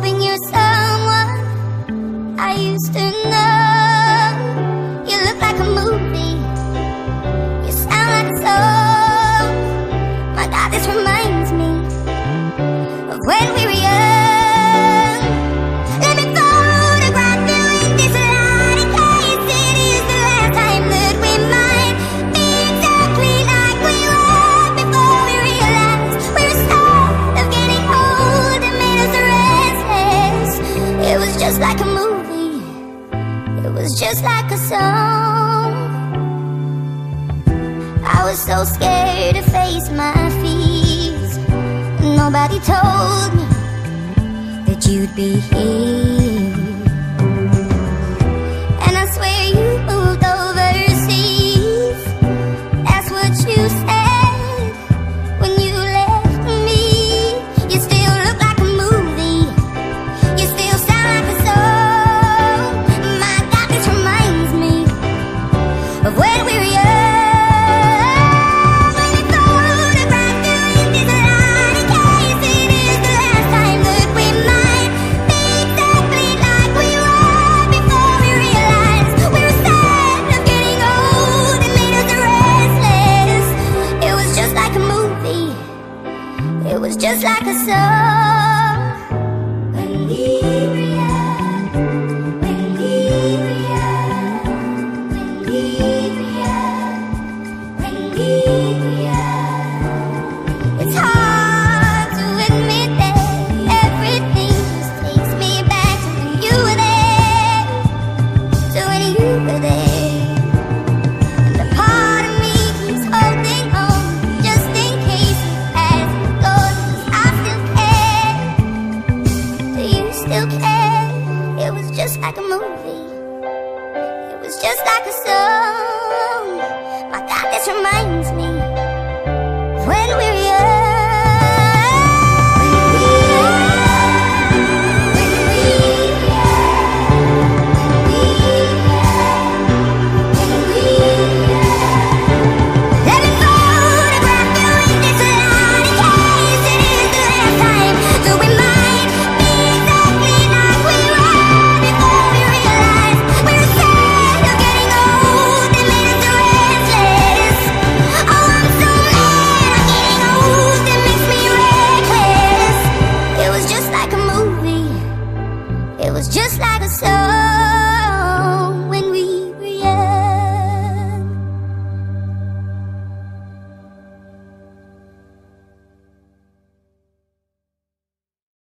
hoping you're someone I used to know. You look like a movie, you sound like a song. My God, this reminds me of when we. just like a song. I was so scared to face my fears. Nobody told me that you'd be here. just like a soul. just like a movie. It was just like a song. My God, this reminds me. was just like a soul.